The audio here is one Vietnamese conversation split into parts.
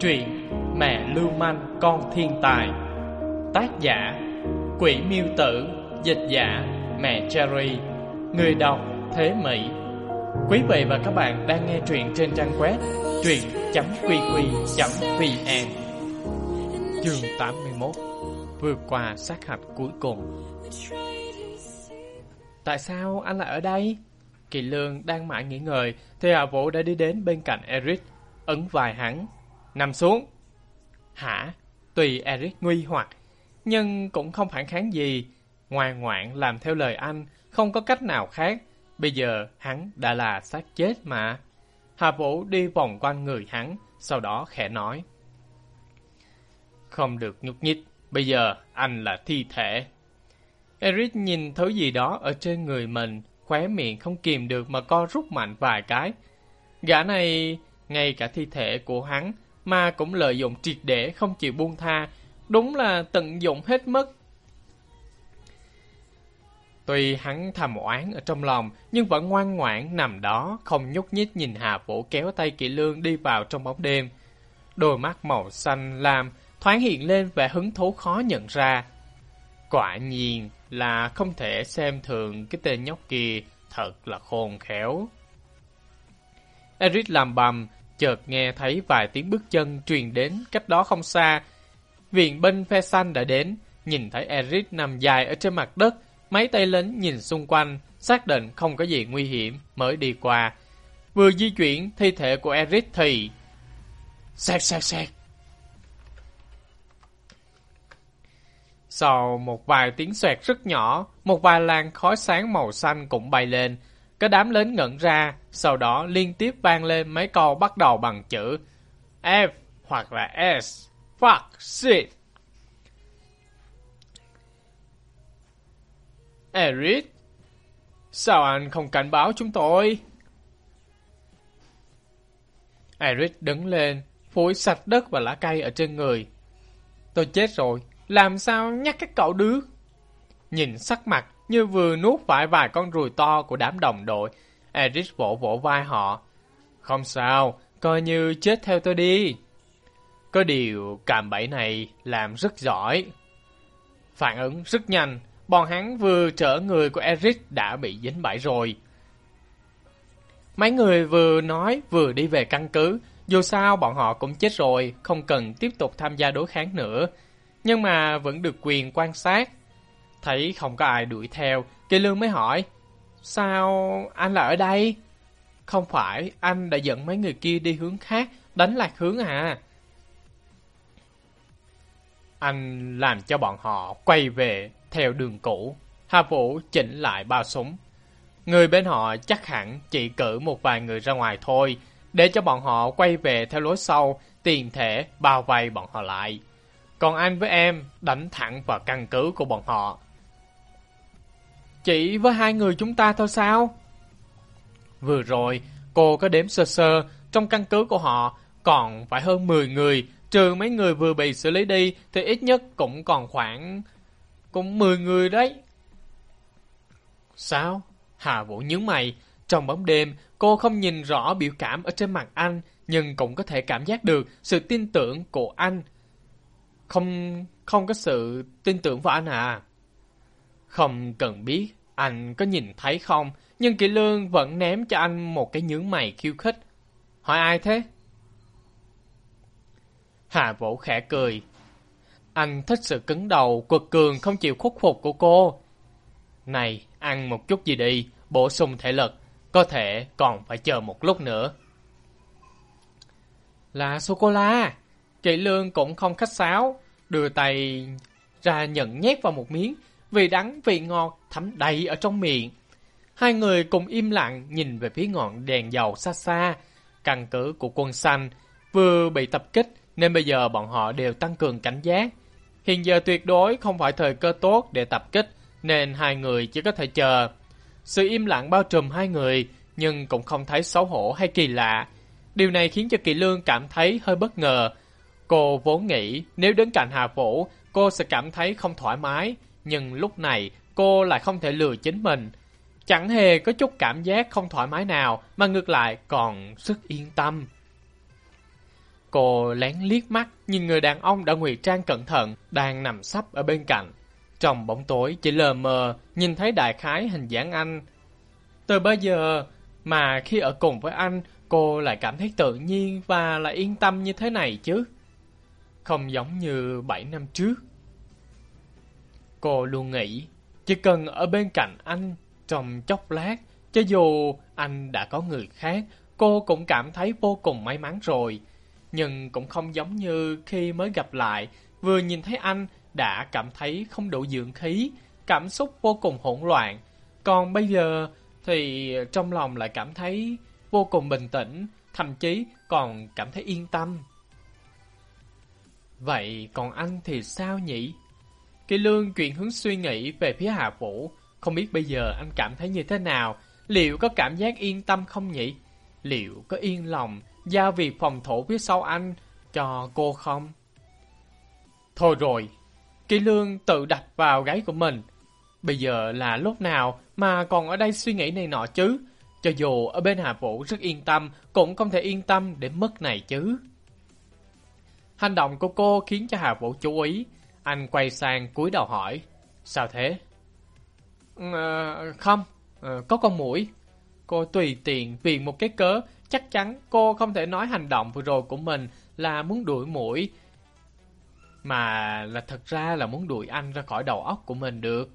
Truyện Mẹ Lưu Manh Con Thiên Tài. Tác giả Quỷ Miêu Tử. Dịch giả Mẹ Cherry. Người đọc Thế Mỹ. Quý vị và các bạn đang nghe truyện trên trang web truyện.qq.vn Chương 81 Vượt qua sát hạch cuối cùng. Tại sao anh lại ở đây? Kỳ Lương đang mãi nghỉ ngơi thì Hạ Vũ đã đi đến bên cạnh Eric, ấn vai hắn. Nằm xuống. Hả? Tùy Eric nguy hoặc, nhưng cũng không phản kháng gì. Ngoan ngoãn làm theo lời anh, không có cách nào khác. Bây giờ hắn đã là xác chết mà. Hà Vũ đi vòng quanh người hắn, sau đó khẽ nói. Không được nhúc nhích, bây giờ anh là thi thể. Eric nhìn thứ gì đó ở trên người mình, khóe miệng không kìm được mà co rút mạnh vài cái. Gã này, ngay cả thi thể của hắn, mà cũng lợi dụng triệt để không chịu buông tha, đúng là tận dụng hết mức. Tuy hắn thầm oán ở trong lòng, nhưng vẫn ngoan ngoãn nằm đó, không nhúc nhích nhìn Hà Vũ kéo tay Kỵ Lương đi vào trong bóng đêm. Đôi mắt màu xanh lam thoáng hiện lên vẻ hứng thú khó nhận ra. Quả nhiên là không thể xem thường cái tên nhóc kia, thật là khôn khéo. Eric làm bầm, chợt nghe thấy vài tiếng bước chân truyền đến cách đó không xa. Viện binh phe xanh đã đến, nhìn thấy Eric nằm dài ở trên mặt đất, mấy tay lính nhìn xung quanh, xác định không có gì nguy hiểm mới đi qua. Vừa di chuyển thi thể của Eric thì... Xẹt xẹt xẹt. Sau một vài tiếng xoẹt rất nhỏ, một vài làn khói sáng màu xanh cũng bay lên. Cái đám lớn ngẩn ra, sau đó liên tiếp vang lên mấy câu bắt đầu bằng chữ F hoặc là S. Fuck, shit. Eric, sao anh không cảnh báo chúng tôi? Eric đứng lên, phủi sạch đất và lá cây ở trên người. Tôi chết rồi, làm sao nhắc các cậu đứa? Nhìn sắc mặt như vừa nuốt phải vài con ruồi to của đám đồng đội, Eris vỗ vỗ vai họ. Không sao, coi như chết theo tôi đi. Có điều cạm bẫy này làm rất giỏi. Phản ứng rất nhanh, bọn hắn vừa trở người của Eric đã bị dính bẫy rồi. Mấy người vừa nói vừa đi về căn cứ, dù sao bọn họ cũng chết rồi, không cần tiếp tục tham gia đối kháng nữa. Nhưng mà vẫn được quyền quan sát. Thấy không có ai đuổi theo, Kỳ Lương mới hỏi, Sao anh lại ở đây? Không phải anh đã dẫn mấy người kia đi hướng khác, đánh lạc hướng à? Anh làm cho bọn họ quay về theo đường cũ. Hà Vũ chỉnh lại bao súng. Người bên họ chắc hẳn chỉ cử một vài người ra ngoài thôi, để cho bọn họ quay về theo lối sau, tiền thể bao vây bọn họ lại. Còn anh với em đánh thẳng vào căn cứ của bọn họ. Chỉ với hai người chúng ta thôi sao? Vừa rồi, cô có đếm sơ sơ, trong căn cứ của họ còn phải hơn 10 người, trừ mấy người vừa bị xử lý đi thì ít nhất cũng còn khoảng... cũng 10 người đấy. Sao? Hà Vũ nhớ mày. Trong bóng đêm, cô không nhìn rõ biểu cảm ở trên mặt anh, nhưng cũng có thể cảm giác được sự tin tưởng của anh. Không không có sự tin tưởng vào anh à? Không cần biết anh có nhìn thấy không, nhưng Kỳ Lương vẫn ném cho anh một cái nhướng mày khiêu khích. Hỏi ai thế? Hà Vũ khẽ cười. Anh thích sự cứng đầu, quật cường không chịu khuất phục của cô. Này, ăn một chút gì đi, bổ sung thể lực. Có thể còn phải chờ một lúc nữa. Là sô-cô-la. kỵ Lương cũng không khách sáo, đưa tay ra nhận nhét vào một miếng, vị đắng vị ngọt thấm đầy ở trong miệng. Hai người cùng im lặng nhìn về phía ngọn đèn dầu xa xa. Căn cứ của quân xanh vừa bị tập kích nên bây giờ bọn họ đều tăng cường cảnh giác. Hiện giờ tuyệt đối không phải thời cơ tốt để tập kích nên hai người chỉ có thể chờ. Sự im lặng bao trùm hai người nhưng cũng không thấy xấu hổ hay kỳ lạ. Điều này khiến cho Kỳ Lương cảm thấy hơi bất ngờ. Cô vốn nghĩ nếu đến cạnh Hà Vũ, cô sẽ cảm thấy không thoải mái. Nhưng lúc này, cô lại không thể lừa chính mình. Chẳng hề có chút cảm giác không thoải mái nào, mà ngược lại còn rất yên tâm. Cô lén liếc mắt nhìn người đàn ông đã ngụy trang cẩn thận đang nằm sắp ở bên cạnh. Trong bóng tối chỉ lờ mờ nhìn thấy đại khái hình dáng anh. Từ bao giờ mà khi ở cùng với anh cô lại cảm thấy tự nhiên và lại yên tâm như thế này chứ? Không giống như 7 năm trước. Cô luôn nghĩ chỉ cần ở bên cạnh anh trong chốc lát cho dù anh đã có người khác cô cũng cảm thấy vô cùng may mắn rồi. Nhưng cũng không giống như khi mới gặp lại, vừa nhìn thấy anh đã cảm thấy không đủ dưỡng khí, cảm xúc vô cùng hỗn loạn. Còn bây giờ thì trong lòng lại cảm thấy vô cùng bình tĩnh, thậm chí còn cảm thấy yên tâm. Vậy còn anh thì sao nhỉ? Kỳ lương chuyển hướng suy nghĩ về phía Hà Vũ, không biết bây giờ anh cảm thấy như thế nào, liệu có cảm giác yên tâm không nhỉ? liệu có yên lòng giao việc phòng thủ phía sau anh cho cô không? Thôi rồi, Kỳ Lương tự đặt vào gáy của mình. Bây giờ là lúc nào mà còn ở đây suy nghĩ này nọ chứ? Cho dù ở bên Hà Vũ rất yên tâm, cũng không thể yên tâm để mất này chứ. Hành động của cô khiến cho Hà Vũ chú ý. Anh quay sang cúi đầu hỏi. Sao thế? À, không, à, có con mũi. Cô tùy tiện vì một cái cớ, chắc chắn cô không thể nói hành động vừa rồi của mình là muốn đuổi mũi, mà là thật ra là muốn đuổi anh ra khỏi đầu óc của mình được.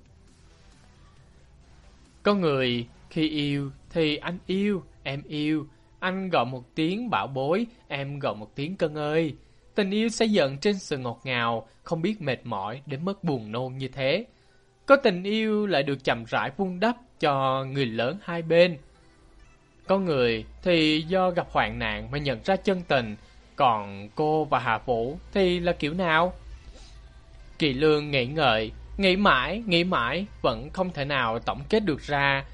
Có người khi yêu thì anh yêu, em yêu, anh gọi một tiếng bảo bối, em gọi một tiếng cân ơi. Tình yêu xây dựng trên sự ngọt ngào, không biết mệt mỏi đến mức buồn nôn như thế. Có tình yêu lại được chậm rãi vun đắp cho người lớn hai bên. Có người thì do gặp hoạn nạn mà nhận ra chân tình, còn cô và Hà Vũ thì là kiểu nào? Kỳ Lương nghĩ ngợi, nghĩ mãi, nghĩ mãi, vẫn không thể nào tổng kết được ra.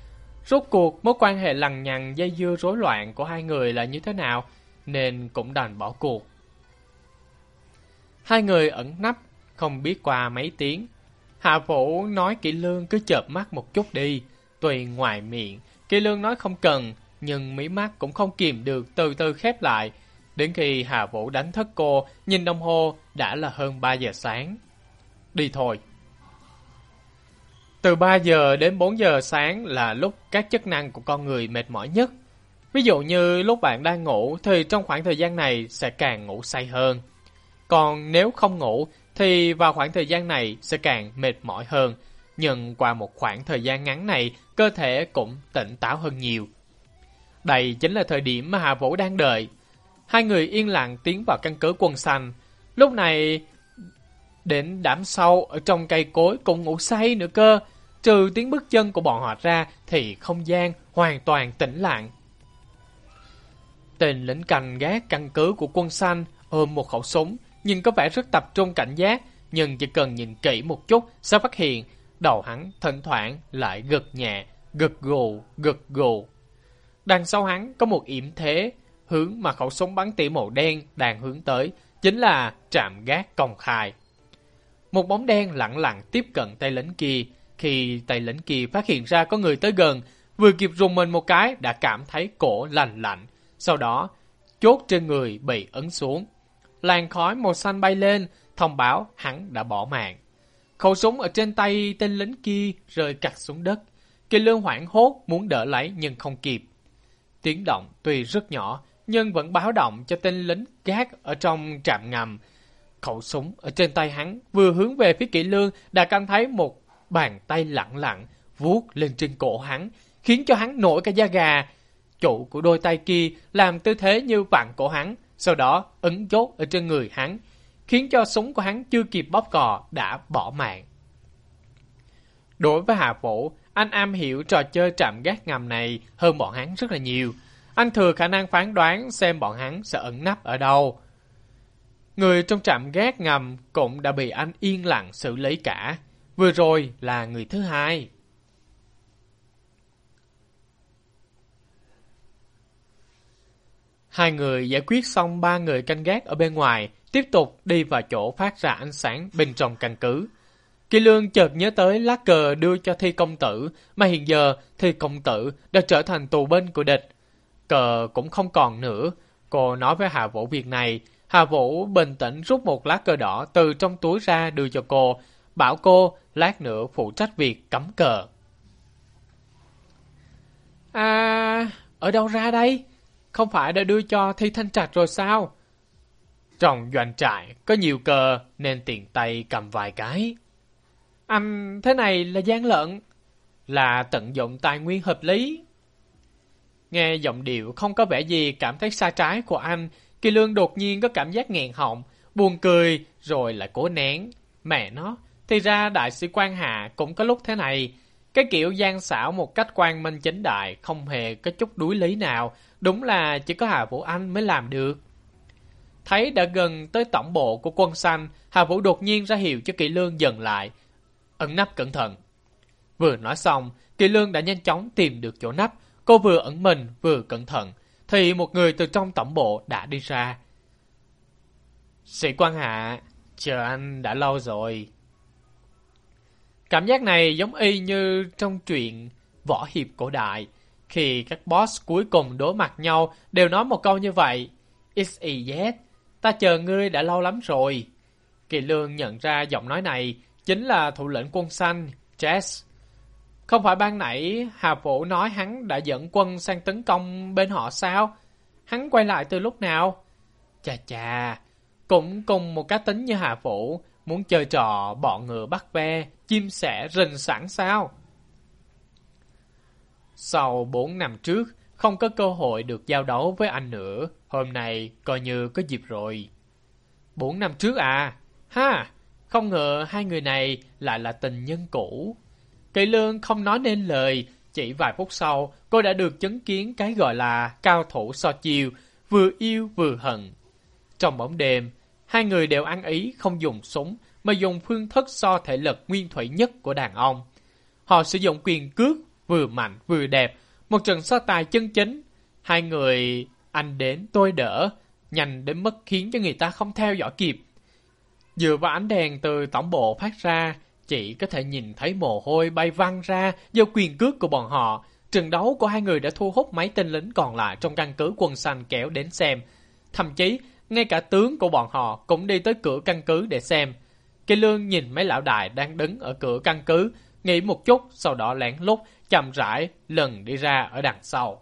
Rốt cuộc mối quan hệ lằng nhằng dây dưa rối loạn của hai người là như thế nào, nên cũng đành bỏ cuộc. Hai người ẩn nấp, không biết qua mấy tiếng. Hạ Vũ nói Kỳ Lương cứ chợp mắt một chút đi, tùy ngoài miệng. Kỳ Lương nói không cần, nhưng mí mắt cũng không kìm được từ từ khép lại. Đến khi Hà Vũ đánh thức cô, nhìn đồng hồ đã là hơn 3 giờ sáng. Đi thôi. Từ 3 giờ đến 4 giờ sáng là lúc các chức năng của con người mệt mỏi nhất. Ví dụ như lúc bạn đang ngủ thì trong khoảng thời gian này sẽ càng ngủ say hơn. Còn nếu không ngủ thì vào khoảng thời gian này sẽ càng mệt mỏi hơn. Nhưng qua một khoảng thời gian ngắn này, cơ thể cũng tỉnh táo hơn nhiều. Đây chính là thời điểm mà Hà Vũ đang đợi. Hai người yên lặng tiến vào căn cứ quân xanh. Lúc này, đến đám sâu ở trong cây cối cũng ngủ say nữa cơ. Trừ tiếng bước chân của bọn họ ra thì không gian hoàn toàn tĩnh lặng. Tên lính canh gác căn cứ của quân xanh ôm một khẩu súng, nhưng có vẻ rất tập trung cảnh giác, nhưng chỉ cần nhìn kỹ một chút sẽ phát hiện đầu hắn thỉnh thoảng lại gật nhẹ, gật gù, gật gù. Đằng sau hắn có một yểm thế, hướng mà khẩu súng bắn tỉa màu đen đang hướng tới, chính là trạm gác công khai. Một bóng đen lặng lặng tiếp cận tay lính kia, khi tay lính kia phát hiện ra có người tới gần, vừa kịp rùng mình một cái đã cảm thấy cổ lạnh lạnh, sau đó chốt trên người bị ấn xuống. Làn khói màu xanh bay lên, thông báo hắn đã bỏ mạng. Khẩu súng ở trên tay tên lính kia rơi cặt xuống đất. Kỳ lương hoảng hốt muốn đỡ lấy nhưng không kịp. Tiếng động tuy rất nhỏ, nhưng vẫn báo động cho tên lính gác ở trong trạm ngầm. Khẩu súng ở trên tay hắn vừa hướng về phía kỵ lương đã cảm thấy một bàn tay lặng lặng vuốt lên trên cổ hắn, khiến cho hắn nổi cả da gà. Chủ của đôi tay kia làm tư thế như vặn cổ hắn, sau đó ấn chốt ở trên người hắn, khiến cho súng của hắn chưa kịp bóp cò đã bỏ mạng. Đối với Hạ Vũ, anh am hiểu trò chơi trạm gác ngầm này hơn bọn hắn rất là nhiều. Anh thừa khả năng phán đoán xem bọn hắn sẽ ẩn nấp ở đâu. Người trong trạm gác ngầm cũng đã bị anh yên lặng xử lý cả. Vừa rồi là người thứ hai. Hai người giải quyết xong ba người canh gác ở bên ngoài, tiếp tục đi vào chỗ phát ra ánh sáng bên trong căn cứ. Kỳ Lương chợt nhớ tới lá cờ đưa cho Thi Công Tử, mà hiện giờ Thi Công Tử đã trở thành tù binh của địch. Cờ cũng không còn nữa. Cô nói với Hạ Vũ việc này, Hà Vũ bình tĩnh rút một lá cờ đỏ từ trong túi ra đưa cho cô, bảo cô lát nữa phụ trách việc cắm cờ. À, ở đâu ra đây? Không phải đã đưa cho Thi Thanh Trạch rồi sao? Trong doanh trại có nhiều cờ nên tiền tay cầm vài cái. Anh thế này là gian lận, là tận dụng tài nguyên hợp lý. Nghe giọng điệu không có vẻ gì cảm thấy sai trái của anh, Kỳ Lương đột nhiên có cảm giác nghẹn họng, buồn cười rồi lại cố nén. Mẹ nó, thì ra đại sĩ quan hạ cũng có lúc thế này. Cái kiểu gian xảo một cách quan minh chính đại không hề có chút đuối lý nào, đúng là chỉ có Hà Vũ Anh mới làm được. Thấy đã gần tới tổng bộ của quân xanh, Hà Vũ đột nhiên ra hiệu cho Kỳ Lương dừng lại. ẩn nắp cẩn thận. Vừa nói xong, Kỳ Lương đã nhanh chóng tìm được chỗ nắp. Cô vừa ẩn mình vừa cẩn thận. Thì một người từ trong tổng bộ đã đi ra. Sĩ quan hạ, chờ anh đã lâu rồi. Cảm giác này giống y như trong truyện võ hiệp cổ đại. Khi các boss cuối cùng đối mặt nhau đều nói một câu như vậy. It's. Ta chờ ngươi đã lâu lắm rồi. Kỳ Lương nhận ra giọng nói này chính là thủ lĩnh quân xanh, Jess. Không phải ban nãy Hà Vũ nói hắn đã dẫn quân sang tấn công bên họ sao? Hắn quay lại từ lúc nào? Chà chà, cũng cùng một cá tính như Hà Vũ, muốn chơi trò bọn ngựa bắt ve, chim sẻ rình sẵn sao? Sau 4 năm trước, không có cơ hội được giao đấu với anh nữa, hôm nay coi như có dịp rồi. 4 năm trước à? Ha! Không ngờ hai người này lại là tình nhân cũ. Kỳ lương không nói nên lời, chỉ vài phút sau, cô đã được chứng kiến cái gọi là cao thủ so chiêu, vừa yêu vừa hận. Trong bóng đêm, hai người đều ăn ý không dùng súng, mà dùng phương thức so thể lực nguyên thủy nhất của đàn ông. Họ sử dụng quyền cước, vừa mạnh vừa đẹp, một trận so tài chân chính. Hai người anh đến tôi đỡ, nhanh đến mức khiến cho người ta không theo dõi kịp. Dựa vào ánh đèn từ tổng bộ phát ra, chỉ có thể nhìn thấy mồ hôi bay văng ra do quyền cước của bọn họ. Trận đấu của hai người đã thu hút mấy tên lính còn lại trong căn cứ quân xanh kéo đến xem. Thậm chí, ngay cả tướng của bọn họ cũng đi tới cửa căn cứ để xem. Kỳ lương nhìn mấy lão đại đang đứng ở cửa căn cứ, nghĩ một chút, sau đó lén lút, chậm rãi, lần đi ra ở đằng sau.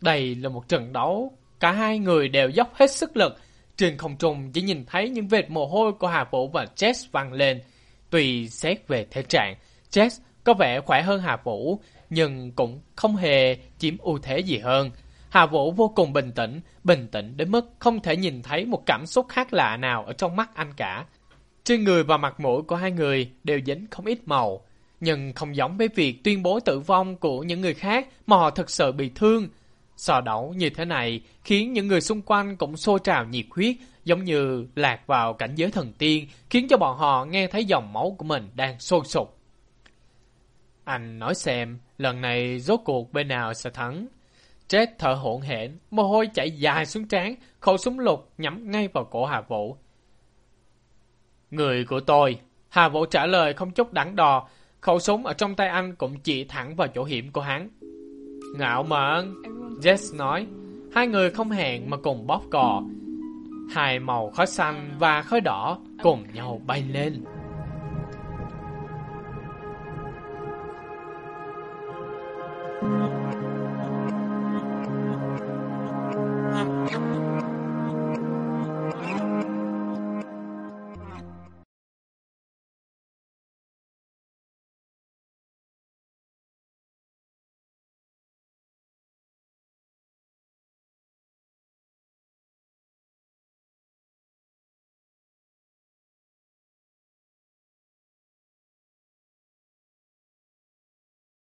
Đây là một trận đấu, cả hai người đều dốc hết sức lực. Trên không trung chỉ nhìn thấy những vệt mồ hôi của Hà Vũ và Jess văng lên. Tùy xét về thể trạng, Jess có vẻ khỏe hơn Hà Vũ, nhưng cũng không hề chiếm ưu thế gì hơn. Hà Vũ vô cùng bình tĩnh, bình tĩnh đến mức không thể nhìn thấy một cảm xúc khác lạ nào ở trong mắt anh cả. Trên người và mặt mũi của hai người đều dính không ít màu, nhưng không giống với việc tuyên bố tử vong của những người khác mà họ thực sự bị thương. sò đấu như thế này khiến những người xung quanh cũng xô trào nhiệt huyết, giống như lạc vào cảnh giới thần tiên, khiến cho bọn họ nghe thấy dòng máu của mình đang sôi sục. Anh nói xem, lần này rốt cuộc bên nào sẽ thắng? Chết thở hổn hển, mồ hôi chảy dài xuống trán, khẩu súng lục nhắm ngay vào cổ Hà Vũ. Người của tôi. Hà Vũ trả lời không chút đắn đo, khẩu súng ở trong tay anh cũng chỉ thẳng vào chỗ hiểm của hắn. Ngạo mạn, Jess nói. Hai người không hẹn mà cùng bóp cò. Hai màu khói xanh và khói đỏ cùng nhau bay lên.